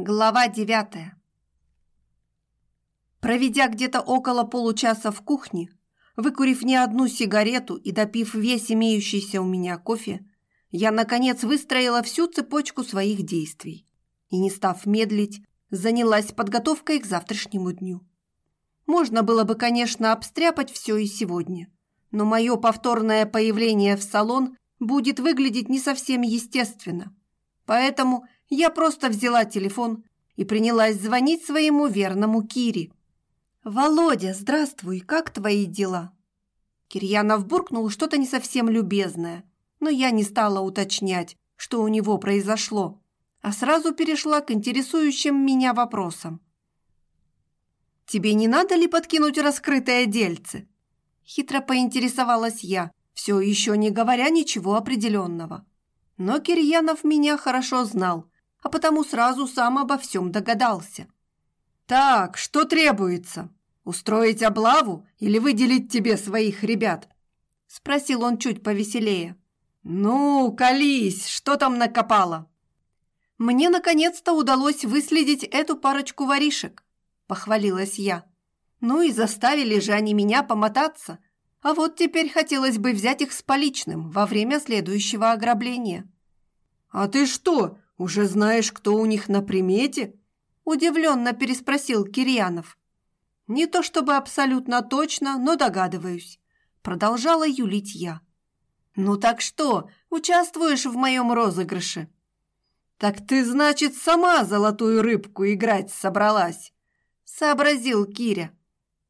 Глава девятая. Проведя где-то около получаса в кухне, выкурив не одну сигарету и допив весь имеющийся у меня кофе, я, наконец, выстроила всю цепочку своих действий и, не став медлить, занялась подготовкой к завтрашнему дню. Можно было бы, конечно, обстряпать все и сегодня, но мое повторное появление в салон будет выглядеть не совсем естественно. Поэтому я просто взяла телефон и принялась звонить своему верному Кире. «Володя, здравствуй, как твои дела?» Кирьянов буркнул что-то не совсем любезное, но я не стала уточнять, что у него произошло, а сразу перешла к интересующим меня вопросам. «Тебе не надо ли подкинуть раскрытое дельце?» Хитро поинтересовалась я, все еще не говоря ничего определенного. Но Кирьянов меня хорошо знал, а потому сразу сам обо всем догадался. «Так, что требуется? Устроить облаву или выделить тебе своих ребят?» Спросил он чуть повеселее. «Ну, колись, что там накопало?» Мне наконец-то удалось выследить эту парочку воришек похвалилась я. Ну и заставили же они меня помотаться. А вот теперь хотелось бы взять их с поличным во время следующего ограбления. А ты что, уже знаешь, кто у них на примете? Удивленно переспросил Кирьянов. Не то чтобы абсолютно точно, но догадываюсь. Продолжала юлить я. Ну так что, участвуешь в моем розыгрыше? Так ты, значит, сама золотую рыбку играть собралась сообразил Киря.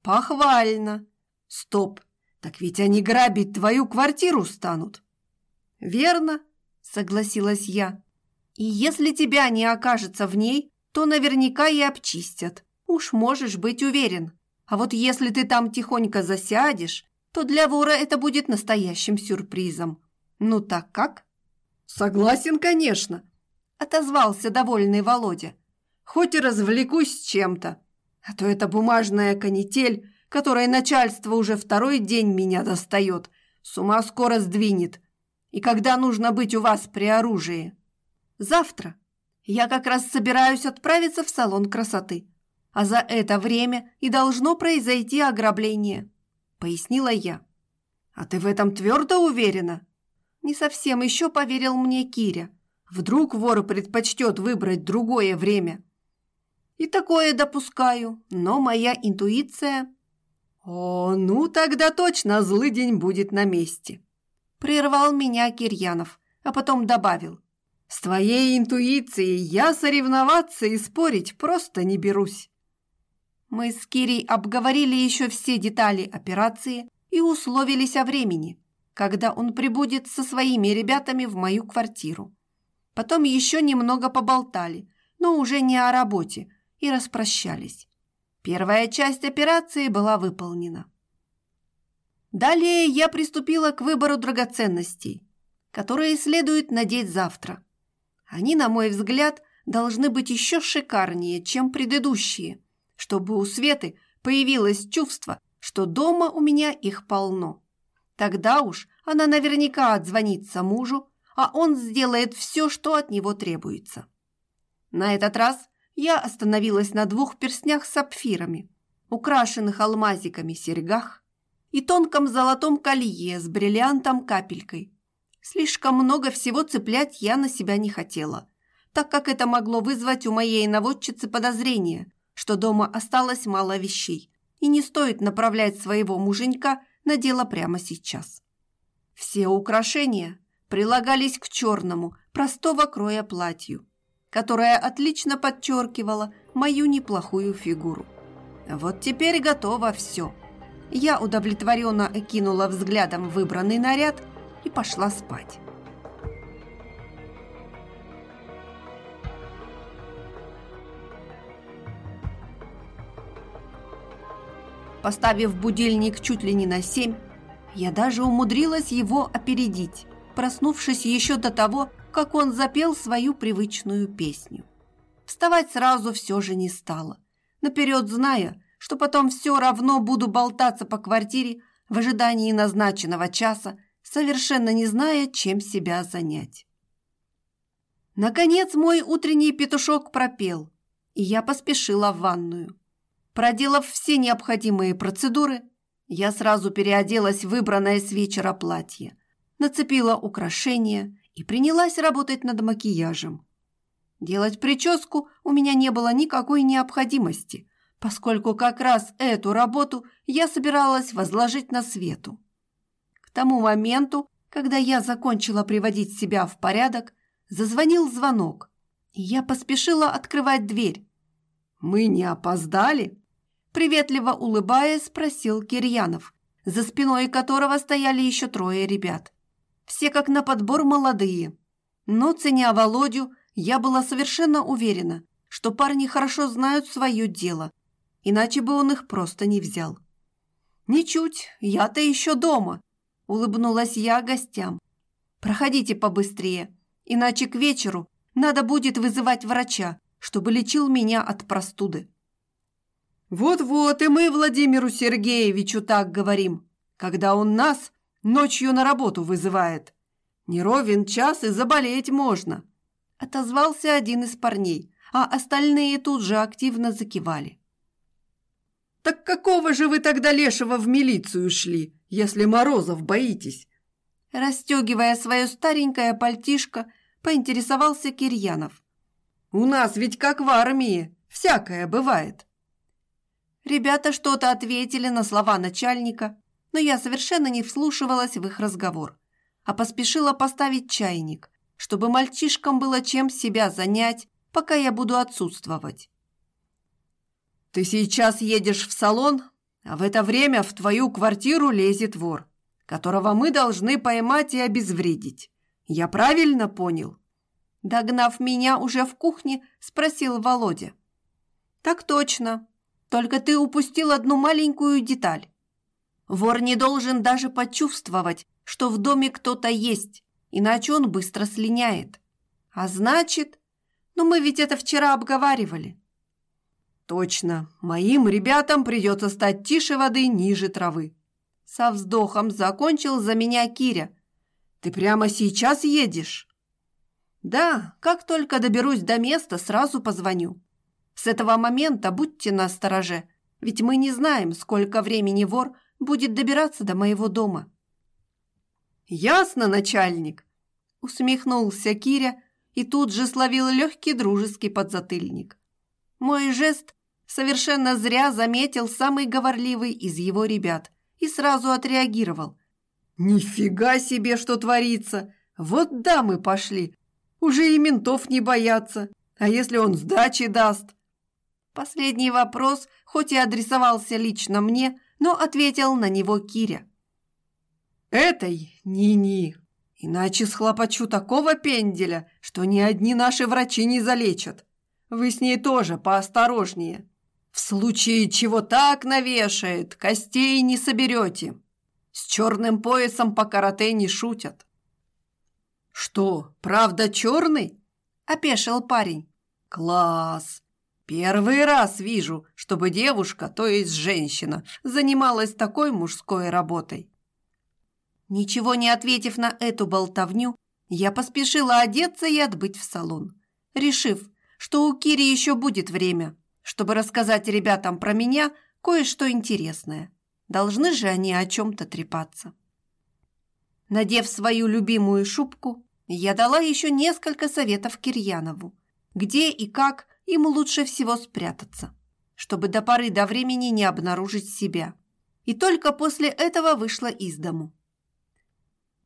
Похвально. Стоп. Так ведь они грабить твою квартиру станут. Верно, согласилась я. И если тебя не окажется в ней, то наверняка и обчистят. Уж можешь быть уверен. А вот если ты там тихонько засядешь, то для вора это будет настоящим сюрпризом. Ну так как? Согласен, конечно, отозвался довольный Володя. Хоть и развлекусь чем-то. А то эта бумажная канитель, которая начальство уже второй день меня достает, с ума скоро сдвинет. И когда нужно быть у вас при оружии? Завтра. Я как раз собираюсь отправиться в салон красоты. А за это время и должно произойти ограбление, пояснила я. А ты в этом твердо уверена? Не совсем еще поверил мне Киря. Вдруг вор предпочтет выбрать другое время. И такое допускаю, но моя интуиция... О, ну тогда точно злый день будет на месте. Прервал меня Кирьянов, а потом добавил. С твоей интуицией я соревноваться и спорить просто не берусь. Мы с Кирей обговорили еще все детали операции и условились о времени, когда он прибудет со своими ребятами в мою квартиру. Потом еще немного поболтали, но уже не о работе, и распрощались. Первая часть операции была выполнена. Далее я приступила к выбору драгоценностей, которые следует надеть завтра. Они, на мой взгляд, должны быть еще шикарнее, чем предыдущие, чтобы у Светы появилось чувство, что дома у меня их полно. Тогда уж она наверняка отзвонится мужу, а он сделает все, что от него требуется. На этот раз я остановилась на двух перстнях с сапфирами, украшенных алмазиками серьгах и тонком золотом колье с бриллиантом-капелькой. Слишком много всего цеплять я на себя не хотела, так как это могло вызвать у моей наводчицы подозрение, что дома осталось мало вещей, и не стоит направлять своего муженька на дело прямо сейчас. Все украшения прилагались к черному, простого кроя платью, которая отлично подчеркивала мою неплохую фигуру. Вот теперь готово все. Я удовлетворенно окинула взглядом выбранный наряд и пошла спать. Поставив будильник чуть ли не на семь, я даже умудрилась его опередить, проснувшись еще до того, как он запел свою привычную песню. Вставать сразу все же не стало, наперед зная, что потом все равно буду болтаться по квартире в ожидании назначенного часа, совершенно не зная, чем себя занять. Наконец мой утренний петушок пропел, и я поспешила в ванную. Проделав все необходимые процедуры, я сразу переоделась в выбранное с вечера платье, нацепила украшения и принялась работать над макияжем. Делать прическу у меня не было никакой необходимости, поскольку как раз эту работу я собиралась возложить на Свету. Тому моменту, когда я закончила приводить себя в порядок, зазвонил звонок, я поспешила открывать дверь. «Мы не опоздали?» Приветливо улыбаясь, спросил Кирьянов, за спиной которого стояли еще трое ребят. Все как на подбор молодые. Но, ценя Володю, я была совершенно уверена, что парни хорошо знают свое дело, иначе бы он их просто не взял. «Ничуть, я-то еще дома», – улыбнулась я гостям. «Проходите побыстрее, иначе к вечеру надо будет вызывать врача, чтобы лечил меня от простуды». Вот-вот и мы Владимиру Сергеевичу так говорим, когда он нас ночью на работу вызывает. Не ровен час и заболеть можно. Отозвался один из парней, а остальные тут же активно закивали. Так какого же вы тогда лешего в милицию шли, если Морозов боитесь? Расстегивая свое старенькое пальтишко, поинтересовался Кирьянов. У нас ведь как в армии, всякое бывает. Ребята что-то ответили на слова начальника, но я совершенно не вслушивалась в их разговор, а поспешила поставить чайник, чтобы мальчишкам было чем себя занять, пока я буду отсутствовать. «Ты сейчас едешь в салон, а в это время в твою квартиру лезет вор, которого мы должны поймать и обезвредить. Я правильно понял?» Догнав меня уже в кухне, спросил Володя. «Так точно», только ты упустил одну маленькую деталь. Вор не должен даже почувствовать, что в доме кто-то есть, иначе он быстро слиняет. А значит... Ну, мы ведь это вчера обговаривали. Точно, моим ребятам придется стать тише воды, ниже травы. Со вздохом закончил за меня Киря. Ты прямо сейчас едешь? Да, как только доберусь до места, сразу позвоню. С этого момента будьте настороже, ведь мы не знаем, сколько времени вор будет добираться до моего дома». «Ясно, начальник!» – усмехнулся Киря и тут же словил легкий дружеский подзатыльник. Мой жест совершенно зря заметил самый говорливый из его ребят и сразу отреагировал. «Нифига себе, что творится! Вот да, мы пошли! Уже и ментов не боятся! А если он сдачи даст?» Последний вопрос, хоть и адресовался лично мне, но ответил на него Киря. «Этой ни-ни, иначе схлопочу такого пенделя, что ни одни наши врачи не залечат. Вы с ней тоже поосторожнее. В случае чего так навешает, костей не соберете. С черным поясом по карате не шутят». «Что, правда черный?» – опешил парень. «Класс! Первый раз вижу, чтобы девушка, то есть женщина, занималась такой мужской работой. Ничего не ответив на эту болтовню, я поспешила одеться и отбыть в салон, решив, что у Кири еще будет время, чтобы рассказать ребятам про меня кое-что интересное. Должны же они о чем-то трепаться. Надев свою любимую шубку, я дала еще несколько советов Кирьянову, где и как ему лучше всего спрятаться, чтобы до поры до времени не обнаружить себя. И только после этого вышла из дому.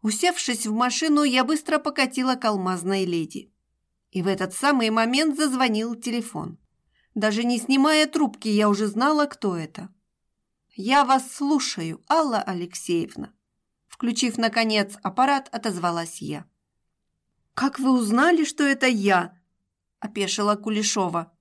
Усевшись в машину, я быстро покатила к алмазной леди. И в этот самый момент зазвонил телефон. Даже не снимая трубки, я уже знала, кто это. «Я вас слушаю, Алла Алексеевна». Включив, наконец, аппарат, отозвалась я. «Как вы узнали, что это я?» опешила Кулешова.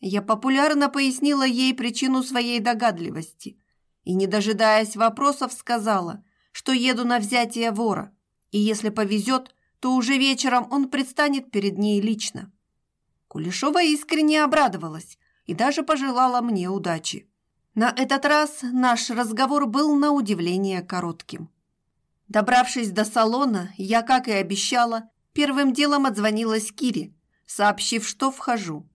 Я популярно пояснила ей причину своей догадливости и, не дожидаясь вопросов, сказала, что еду на взятие вора, и если повезет, то уже вечером он предстанет перед ней лично. Кулешова искренне обрадовалась и даже пожелала мне удачи. На этот раз наш разговор был на удивление коротким. Добравшись до салона, я, как и обещала, первым делом отзвонилась Кире, сообщив, что вхожу.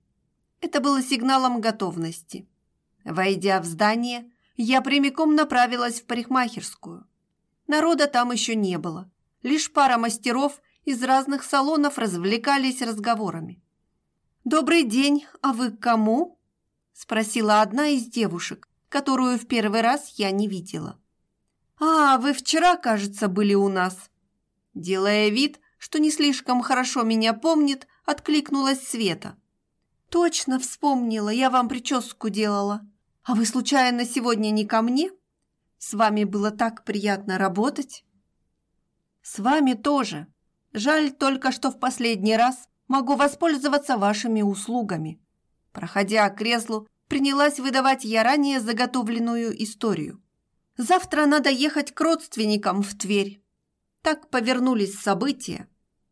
Это было сигналом готовности. Войдя в здание, я прямиком направилась в парикмахерскую. Народа там еще не было. Лишь пара мастеров из разных салонов развлекались разговорами. «Добрый день, а вы к кому?» – спросила одна из девушек, которую в первый раз я не видела. «А, вы вчера, кажется, были у нас». Делая вид, что не слишком хорошо меня помнит, откликнулась Света. «Точно вспомнила, я вам прическу делала. А вы случайно сегодня не ко мне? С вами было так приятно работать». «С вами тоже. Жаль только, что в последний раз могу воспользоваться вашими услугами». Проходя к креслу, принялась выдавать я ранее заготовленную историю. «Завтра надо ехать к родственникам в Тверь. Так повернулись события.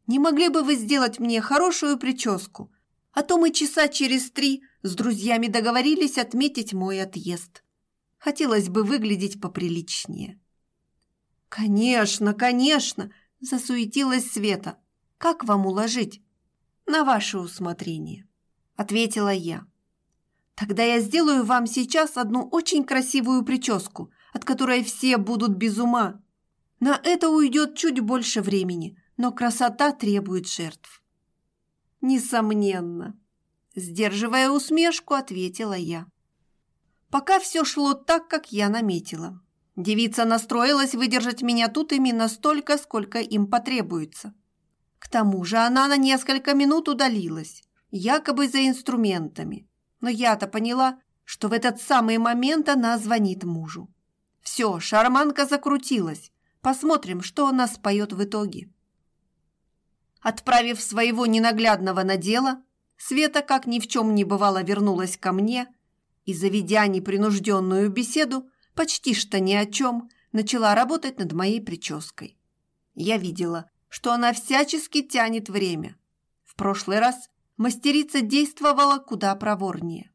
Не могли бы вы сделать мне хорошую прическу? А то мы часа через три с друзьями договорились отметить мой отъезд. Хотелось бы выглядеть поприличнее». «Конечно, конечно!» – засуетилась Света. «Как вам уложить?» «На ваше усмотрение», – ответила я. «Тогда я сделаю вам сейчас одну очень красивую прическу, от которой все будут без ума. На это уйдет чуть больше времени, но красота требует жертв». «Несомненно», – сдерживая усмешку, ответила я. Пока все шло так, как я наметила. Девица настроилась выдержать меня тут именно столько, сколько им потребуется. К тому же она на несколько минут удалилась, якобы за инструментами. Но я-то поняла, что в этот самый момент она звонит мужу. Все, шарманка закрутилась. Посмотрим, что она споет в итоге. Отправив своего ненаглядного на дело, Света, как ни в чем не бывало, вернулась ко мне и, заведя непринужденную беседу, почти что ни о чем, начала работать над моей прической. Я видела, что она всячески тянет время. В прошлый раз мастерица действовала куда проворнее.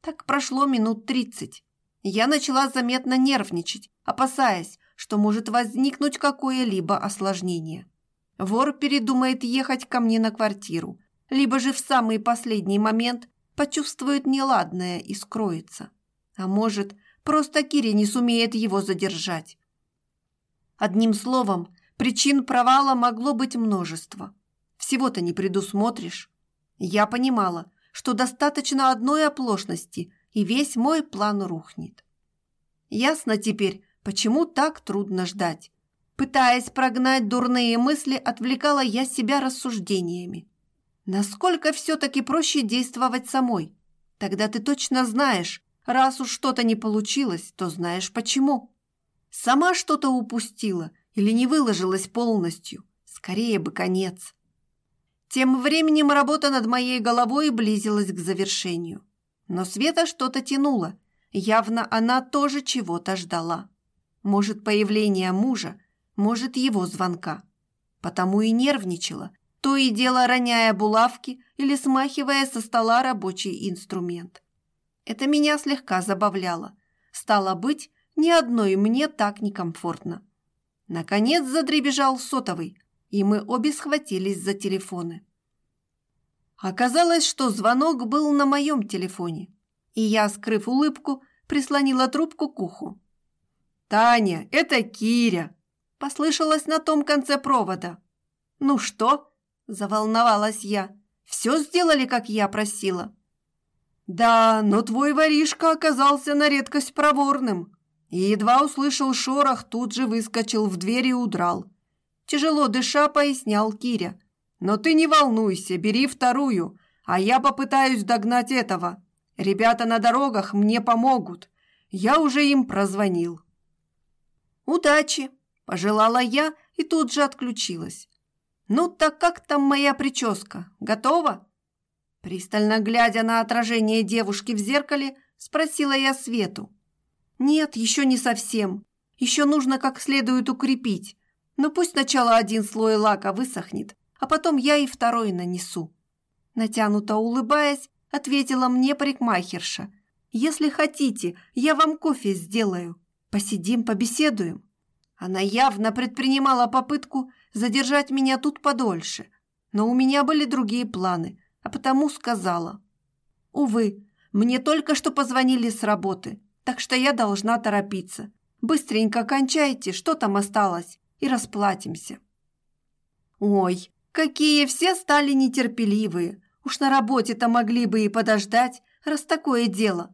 Так прошло минут тридцать. Я начала заметно нервничать, опасаясь, что может возникнуть какое-либо осложнение. Вор передумает ехать ко мне на квартиру, либо же в самый последний момент почувствует неладное и скроется. А может, Просто Кири не сумеет его задержать. Одним словом, причин провала могло быть множество. Всего-то не предусмотришь. Я понимала, что достаточно одной оплошности, и весь мой план рухнет. Ясно теперь, почему так трудно ждать. Пытаясь прогнать дурные мысли, отвлекала я себя рассуждениями. Насколько все-таки проще действовать самой? Тогда ты точно знаешь, Раз уж что-то не получилось, то знаешь почему. Сама что-то упустила или не выложилась полностью. Скорее бы конец. Тем временем работа над моей головой близилась к завершению. Но Света что-то тянула. Явно она тоже чего-то ждала. Может, появления мужа, может, его звонка. Потому и нервничала, то и дело роняя булавки или смахивая со стола рабочий инструмент. Это меня слегка забавляло. Стало быть, ни одной мне так некомфортно. Наконец задребежал сотовый, и мы обе схватились за телефоны. Оказалось, что звонок был на моем телефоне, и я, скрыв улыбку, прислонила трубку к уху. «Таня, это Киря!» – послышалось на том конце провода. «Ну что?» – заволновалась я. «Все сделали, как я просила?» «Да, но твой воришка оказался на редкость проворным и едва услышал шорох, тут же выскочил в дверь и удрал. Тяжело дыша, пояснял Киря. «Но ты не волнуйся, бери вторую, а я попытаюсь догнать этого. Ребята на дорогах мне помогут. Я уже им прозвонил». «Удачи!» – пожелала я и тут же отключилась. «Ну так как там моя прическа? Готова?» Пристально глядя на отражение девушки в зеркале, спросила я Свету. «Нет, еще не совсем. Еще нужно как следует укрепить. Но пусть сначала один слой лака высохнет, а потом я и второй нанесу». Натянуто улыбаясь, ответила мне парикмахерша. «Если хотите, я вам кофе сделаю. Посидим, побеседуем». Она явно предпринимала попытку задержать меня тут подольше, но у меня были другие планы – а потому сказала. Увы, мне только что позвонили с работы, так что я должна торопиться. Быстренько кончайте, что там осталось, и расплатимся. Ой, какие все стали нетерпеливые. Уж на работе-то могли бы и подождать, раз такое дело.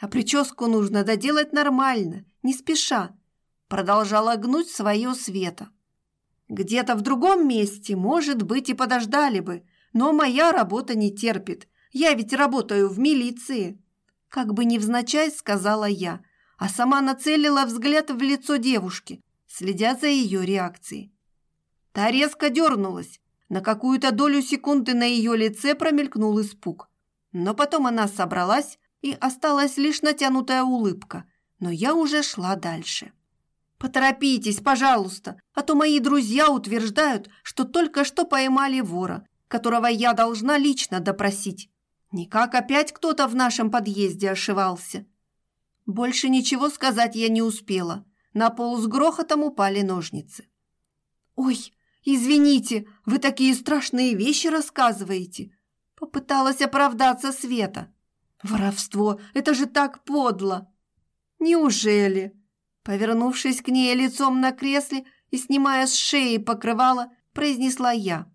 А прическу нужно доделать нормально, не спеша. Продолжала гнуть свое Света. Где-то в другом месте, может быть, и подождали бы, но моя работа не терпит. Я ведь работаю в милиции. Как бы невзначай сказала я, а сама нацелила взгляд в лицо девушки, следя за ее реакцией. Та резко дернулась. На какую-то долю секунды на ее лице промелькнул испуг. Но потом она собралась, и осталась лишь натянутая улыбка. Но я уже шла дальше. Поторопитесь, пожалуйста, а то мои друзья утверждают, что только что поймали вора, которого я должна лично допросить. Никак опять кто-то в нашем подъезде ошивался. Больше ничего сказать я не успела. На пол с грохотом упали ножницы. «Ой, извините, вы такие страшные вещи рассказываете!» Попыталась оправдаться Света. «Воровство, это же так подло!» «Неужели?» Повернувшись к ней лицом на кресле и снимая с шеи покрывало, произнесла я.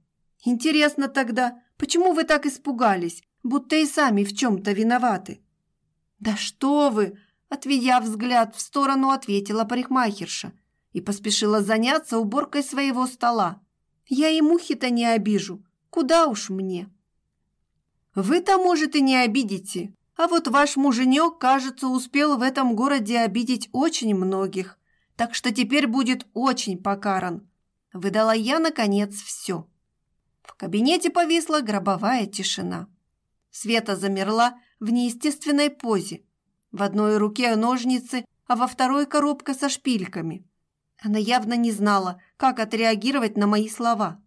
«Интересно тогда, почему вы так испугались, будто и сами в чем-то виноваты?» «Да что вы!» Отведя взгляд в сторону, ответила парикмахерша и поспешила заняться уборкой своего стола. «Я и мухи-то не обижу. Куда уж мне?» «Вы-то, может, и не обидите, а вот ваш муженек, кажется, успел в этом городе обидеть очень многих, так что теперь будет очень покаран. Выдала я, наконец, все. В кабинете повисла гробовая тишина. Света замерла в неестественной позе. В одной руке ножницы, а во второй коробка со шпильками. Она явно не знала, как отреагировать на мои слова.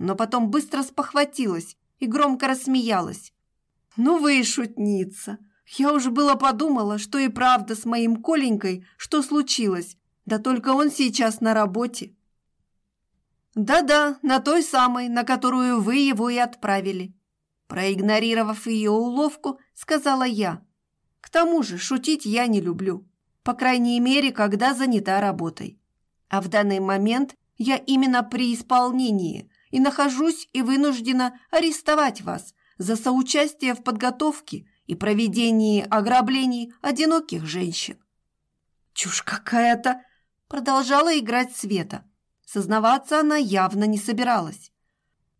Но потом быстро спохватилась и громко рассмеялась. Ну вы и шутница. Я уже было подумала, что и правда с моим Коленькой, что случилось. Да только он сейчас на работе. Да-да, на той самой, на которую вы его и отправили. Проигнорировав ее уловку, сказала я. К тому же шутить я не люблю. По крайней мере, когда занята работой. А в данный момент я именно при исполнении и нахожусь и вынуждена арестовать вас – за соучастие в подготовке и проведении ограблений одиноких женщин. «Чушь какая-то!» – продолжала играть Света. Сознаваться она явно не собиралась.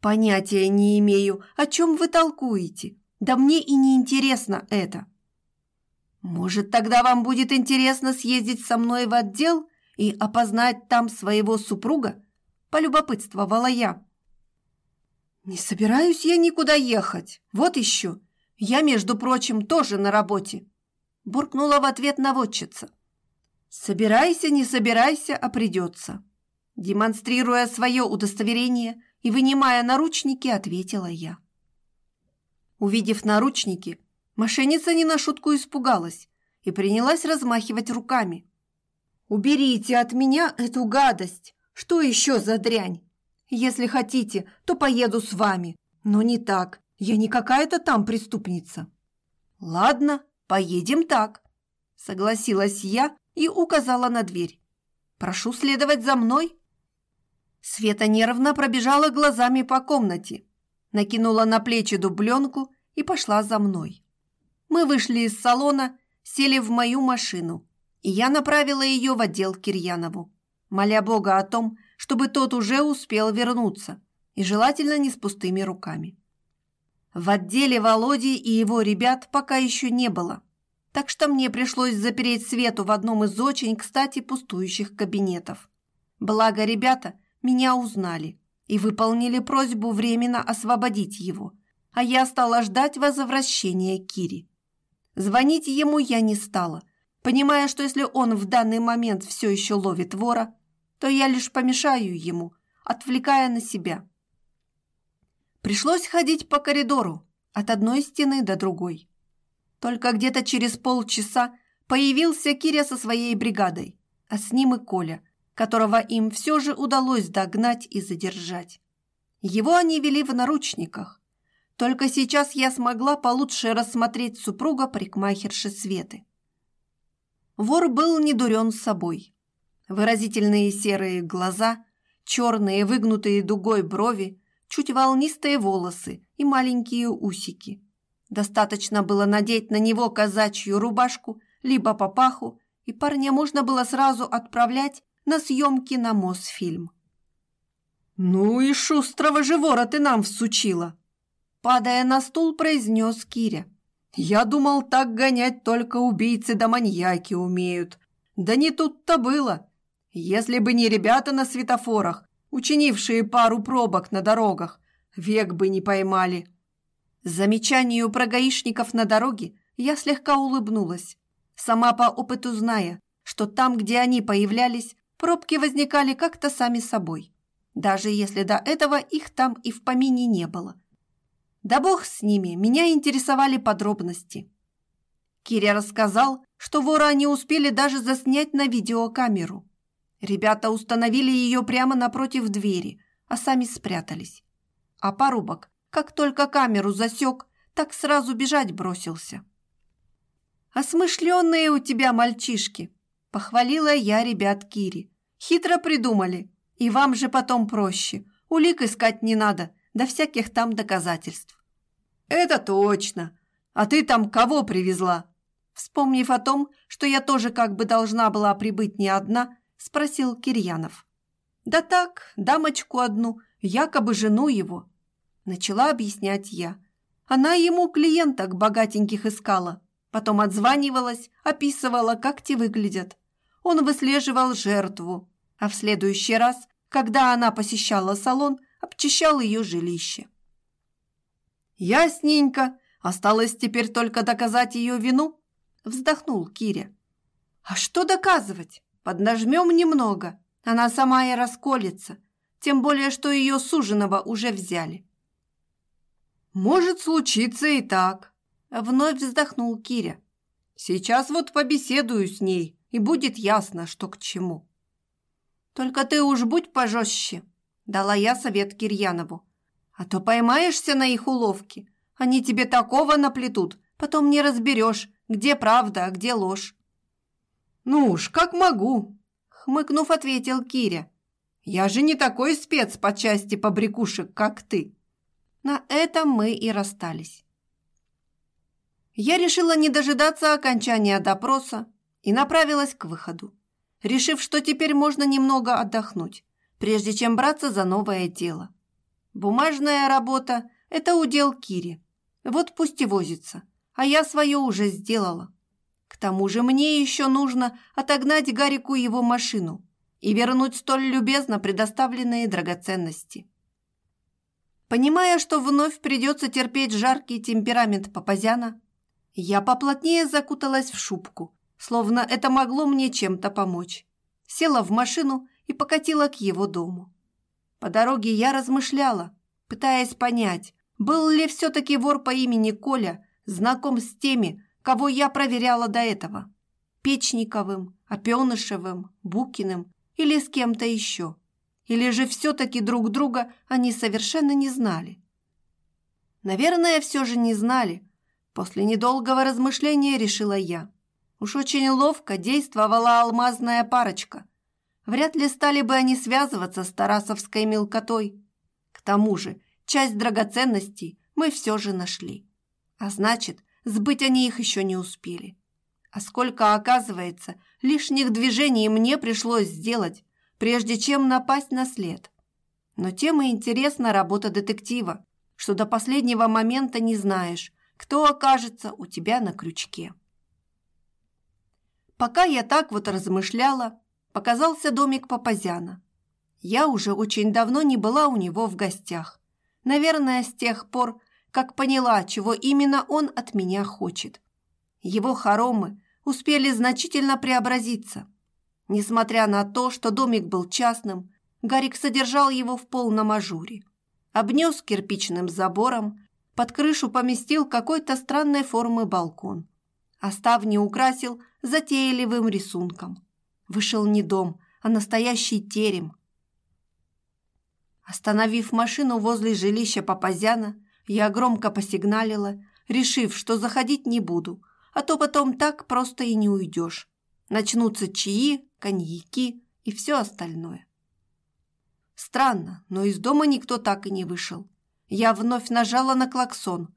«Понятия не имею, о чем вы толкуете. Да мне и не интересно это». «Может, тогда вам будет интересно съездить со мной в отдел и опознать там своего супруга?» – полюбопытствовала я. «Не собираюсь я никуда ехать. Вот еще. Я, между прочим, тоже на работе», – буркнула в ответ наводчица. «Собирайся, не собирайся, а придется». Демонстрируя свое удостоверение и вынимая наручники, ответила я. Увидев наручники, мошенница не на шутку испугалась и принялась размахивать руками. «Уберите от меня эту гадость! Что еще за дрянь?» Если хотите, то поеду с вами. Но не так. Я не какая-то там преступница. Ладно, поедем так. Согласилась я и указала на дверь. Прошу следовать за мной. Света нервно пробежала глазами по комнате, накинула на плечи дубленку и пошла за мной. Мы вышли из салона, сели в мою машину, и я направила ее в отдел Кирьянову, моля Бога о том, чтобы тот уже успел вернуться, и желательно не с пустыми руками. В отделе Володи и его ребят пока еще не было, так что мне пришлось запереть Свету в одном из очень, кстати, пустующих кабинетов. Благо ребята меня узнали и выполнили просьбу временно освободить его, а я стала ждать возвращения Кири. Звонить ему я не стала, понимая, что если он в данный момент все еще ловит вора, то я лишь помешаю ему, отвлекая на себя. Пришлось ходить по коридору от одной стены до другой. Только где-то через полчаса появился Киря со своей бригадой, а с ним и Коля, которого им все же удалось догнать и задержать. Его они вели в наручниках. Только сейчас я смогла получше рассмотреть супруга парикмахерши Светы. Вор был не дурен с собой. Выразительные серые глаза, черные выгнутые дугой брови, чуть волнистые волосы и маленькие усики. Достаточно было надеть на него казачью рубашку, либо папаху, и парня можно было сразу отправлять на съемки на Мосфильм. «Ну и шустрого же вора ты нам всучила!» Падая на стул, произнес Киря. «Я думал, так гонять только убийцы да маньяки умеют. Да не тут-то было. Если бы не ребята на светофорах, учинившие пару пробок на дорогах, век бы не поймали». Замечанию про гаишников на дороге я слегка улыбнулась, сама по опыту зная, что там, где они появлялись, пробки возникали как-то сами собой, даже если до этого их там и в помине не было. Да бог с ними, меня интересовали подробности. Киря рассказал, что вора не успели даже заснять на видеокамеру. Ребята установили ее прямо напротив двери, а сами спрятались. А порубок, как только камеру засек, так сразу бежать бросился. «Осмышленные у тебя мальчишки!» – похвалила я ребят Кири. «Хитро придумали, и вам же потом проще. Улик искать не надо, до всяких там доказательств. Это точно. А ты там кого привезла? Вспомнив о том, что я тоже как бы должна была прибыть не одна, спросил Кирьянов. Да так, дамочку одну, якобы жену его. Начала объяснять я. Она ему клиенток богатеньких искала. Потом отзванивалась, описывала, как те выглядят. Он выслеживал жертву, а в следующий раз, когда она посещала салон, обчищал ее жилище. «Ясненько. Осталось теперь только доказать ее вину?» Вздохнул Киря. «А что доказывать? Поднажмем немного. Она сама и расколется. Тем более, что ее суженого уже взяли». «Может случиться и так», — вновь вздохнул Киря. «Сейчас вот побеседую с ней, и будет ясно, что к чему». «Только ты уж будь пожестче», Дала я совет Кирьянову. А то поймаешься на их уловки. Они тебе такого наплетут, потом не разберешь, где правда, а где ложь. Ну уж, как могу, хмыкнув, ответил Киря. Я же не такой спец по части побрякушек, как ты. На этом мы и расстались. Я решила не дожидаться окончания допроса и направилась к выходу, решив, что теперь можно немного отдохнуть прежде чем браться за новое дело. Бумажная работа – это удел Кири. Вот пусть и возится, а я свое уже сделала. К тому же мне еще нужно отогнать Гарику его машину и вернуть столь любезно предоставленные драгоценности. Понимая, что вновь придется терпеть жаркий темперамент Папазяна, я поплотнее закуталась в шубку, словно это могло мне чем-то помочь. Села в машину и покатила к его дому. По дороге я размышляла, пытаясь понять, был ли все-таки вор по имени Коля знаком с теми, кого я проверяла до этого. Печниковым, Опенышевым, Букиным или с кем-то еще. Или же все-таки друг друга они совершенно не знали. Наверное, все же не знали. После недолгого размышления решила я. Уж очень ловко действовала алмазная парочка, Вряд ли стали бы они связываться с тарасовской мелкотой. К тому же, часть драгоценностей мы все же нашли. А значит, сбыть они их еще не успели. А сколько, оказывается, лишних движений мне пришлось сделать, прежде чем напасть на след. Но тем и интересна работа детектива, что до последнего момента не знаешь, кто окажется у тебя на крючке. Пока я так вот размышляла, показался домик Папазяна. Я уже очень давно не была у него в гостях. Наверное, с тех пор, как поняла, чего именно он от меня хочет. Его хоромы успели значительно преобразиться. Несмотря на то, что домик был частным, Гарик содержал его в полном ажуре. Обнес кирпичным забором, под крышу поместил какой-то странной формы балкон, а ставни украсил затейливым рисунком вышел не дом, а настоящий терем. Остановив машину возле жилища Папазяна, Я громко посигналила, решив, что заходить не буду, а то потом так просто и не уйдешь. Начнутся чаи, коньяки и все остальное. Странно, но из дома никто так и не вышел. Я вновь нажала на клаксон,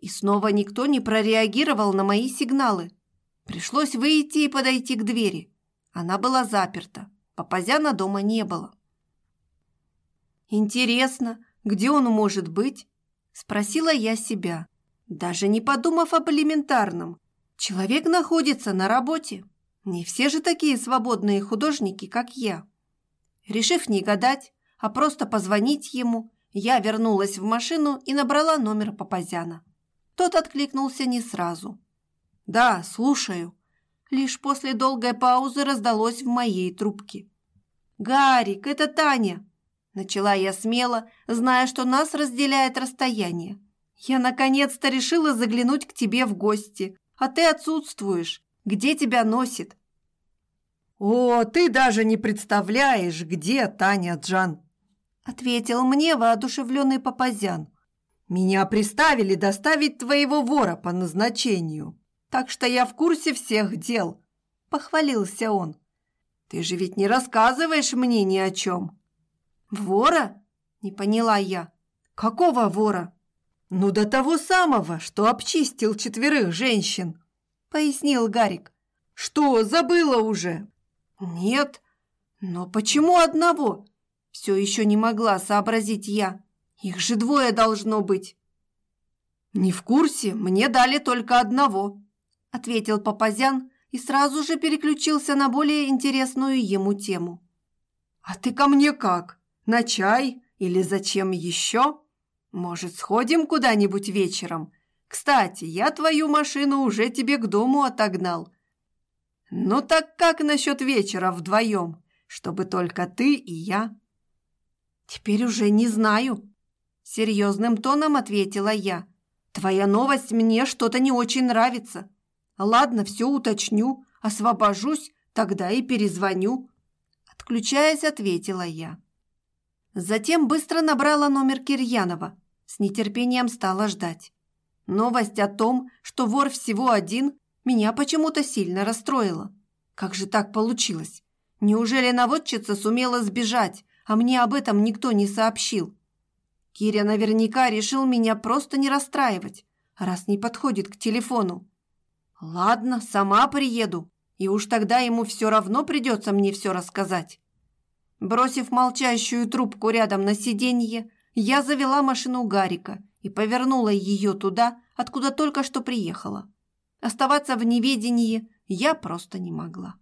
и снова никто не прореагировал на мои сигналы. Пришлось выйти и подойти к двери. Она была заперта. Папазяна дома не было. «Интересно, где он может быть?» – спросила я себя, даже не подумав об элементарном. Человек находится на работе. Не все же такие свободные художники, как я. Решив не гадать, а просто позвонить ему, я вернулась в машину и набрала номер Папазяна. Тот откликнулся не сразу. «Да, слушаю». Лишь после долгой паузы раздалось в моей трубке. «Гарик, это Таня!» Начала я смело, зная, что нас разделяет расстояние. «Я наконец-то решила заглянуть к тебе в гости, а ты отсутствуешь. Где тебя носит?» «О, ты даже не представляешь, где Таня Джан!» Ответил мне воодушевленный Папазян. «Меня приставили доставить твоего вора по назначению, так что я в курсе всех дел», – похвалился он. «Ты же ведь не рассказываешь мне ни о чем». «Вора?» – не поняла я. «Какого вора?» «Ну, до того самого, что обчистил четверых женщин», – пояснил Гарик. «Что, забыла уже?» «Нет. Но почему одного?» Все еще не могла сообразить я. Их же двое должно быть. «Не в курсе, мне дали только одного», – ответил Папазян и сразу же переключился на более интересную ему тему. «А ты ко мне как? На чай или зачем еще? Может, сходим куда-нибудь вечером? Кстати, я твою машину уже тебе к дому отогнал. Ну так как насчет вечера вдвоем, чтобы только ты и я?» «Теперь уже не знаю», – серьезным тоном ответила я. «Твоя новость мне что-то не очень нравится. Ладно, все уточню, освобожусь, тогда и перезвоню». Отключаясь, ответила я. Затем быстро набрала номер Кирьянова. С нетерпением стала ждать. Новость о том, что вор всего один, меня почему-то сильно расстроила. Как же так получилось? Неужели наводчица сумела сбежать, а мне об этом никто не сообщил? Киря наверняка решил меня просто не расстраивать, раз не подходит к телефону. Ладно, сама приеду, и уж тогда ему все равно придется мне все рассказать. Бросив молчащую трубку рядом на сиденье, я завела машину Гарика и повернула ее туда, откуда только что приехала. Оставаться в неведении я просто не могла.